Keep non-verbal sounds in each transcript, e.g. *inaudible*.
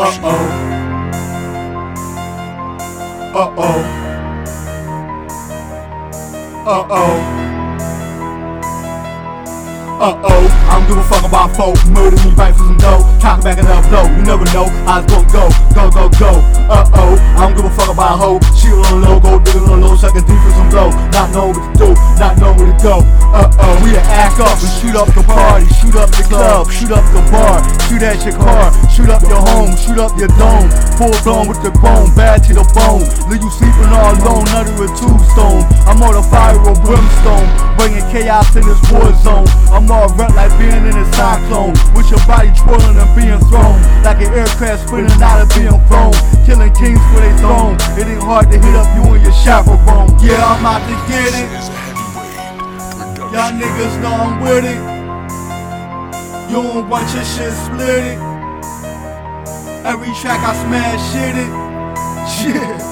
Uh oh. Uh oh. Uh oh. Uh oh, I don't give a fuck about folk. Murder me, fight for some dough. Talk back and up. You never know how it's gonna go. Go, go, go. Uh oh, I don't give a fuck about hoe. She on low, go digging on low, sucking deep for some blow. Not knowing what to do, not knowing where to go. Uh oh, we to act up and shoot up the party, shoot up the club, shoot up the bar, shoot at your car, shoot up your home, shoot up your dome. Full blown with the bone, bad to the bone. Leave you sleeping all alone under a tombstone. I'm on a fire with brimstone, bringing chaos in this war zone. I'm all rut like being in a cyclone. With your body twirling and being thrown. Like an aircraft spinning out of being flown. Killing kings for their throne. It ain't hard to hit up you and your chaperone. Yeah, I'm out to get it. Y'all niggas know I'm with it. You don't want your shit split it. Every track I smash shit it. *laughs* Yeah.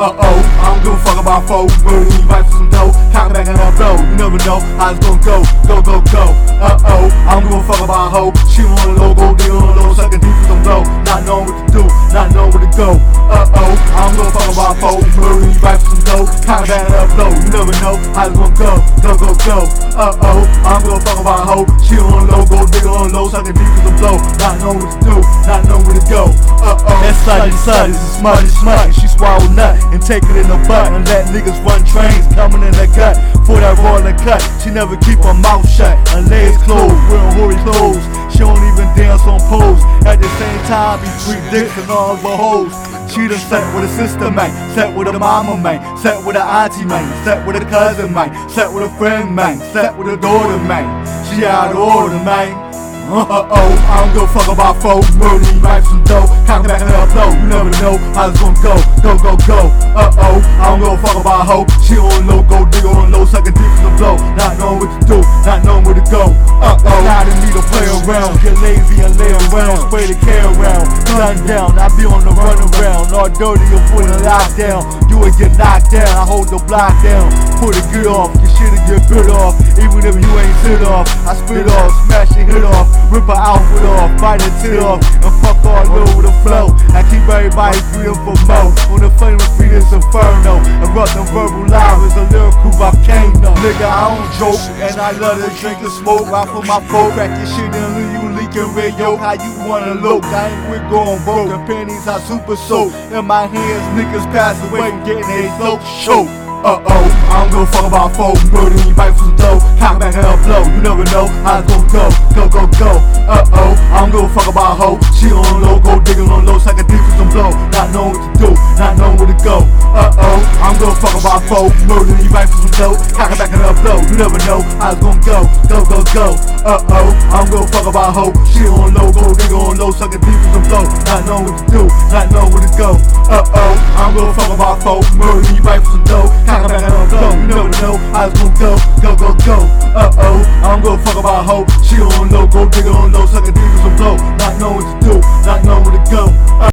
Uh oh, I don't give a fuck about foes. Murder me, right for some dough. Cock back and up blow. You never know how it's gonna go. Go, go, go. Uh oh, I don't give a fuck about hoe. She on the low, go deal on the low, sucking deep for some blow. Not knowing what to do, not knowing where to go. Uh oh, I don't give a fuck about foes. Murder me, right for some dough. Cock back and up blow. You never know how it's gonna go. Go, go, go. Uh oh, I don't give a fuck about hoe. She on the low, go deal on the low, sucking deep for some blow. Not knowing what to do, not knowing where to go. Uh oh, that's slutty, slutty, smutty, smutty. Take it in the butt and let niggas run trains coming in the gut for that rolling cut. She never keep her mouth shut, her legs closed, wearing hoary clothes. She don't even dance on poles. At the same time, be three dicks and all of her hoes. She done set with a sister, man. Set with a mama, man. Set with a auntie, man. Set with a cousin, man. Set with a friend, man. Set with a daughter, man. She out of order, man. Uh oh, I don't give a fuck about folks. Murder right some dough. Cock back and up low. You never know how it's gonna go. Go, go, go. The care around. Gun down, I be on the run around. All dirty and full of lockdown. You would get knocked down. I hold the block down. Put a good off, your shit'll get bit off. Even if you ain't sit off, I spit off, smash your hit off. Rip her outfit off, bite her tit off, and fuck all over the flow. I keep everybody freedom for more. On the famous Venus Inferno, erupting verbal lava is a lyrical volcano. Nigga, I don't joke, and I love to drink and smoke. I put my folk, crack your shit and leave you red yolk. How you wanna look? I ain't with going broke, and panties I super soak. In my hands, niggas pass away, getting a throat choke. Uh oh, I don't give a fuck about folks. Murder me, bite for some dough. Cock back and up blow. You never know how it's gonna go. Go, go, go. Uh oh, I don't give a fuck about hoe. She on low, go digging on low, suck a deep for some blow. Not knowing what to do, not knowing where to go. Uh oh, I don't give a fuck about folks. Murder never know how it's gonna go. Go, go, go. Uh oh, I don't give a fuck about hoe. She on low, go digging on low, suck a deep for some flow. Not knowing what to do, not knowing where to go. Uh oh, I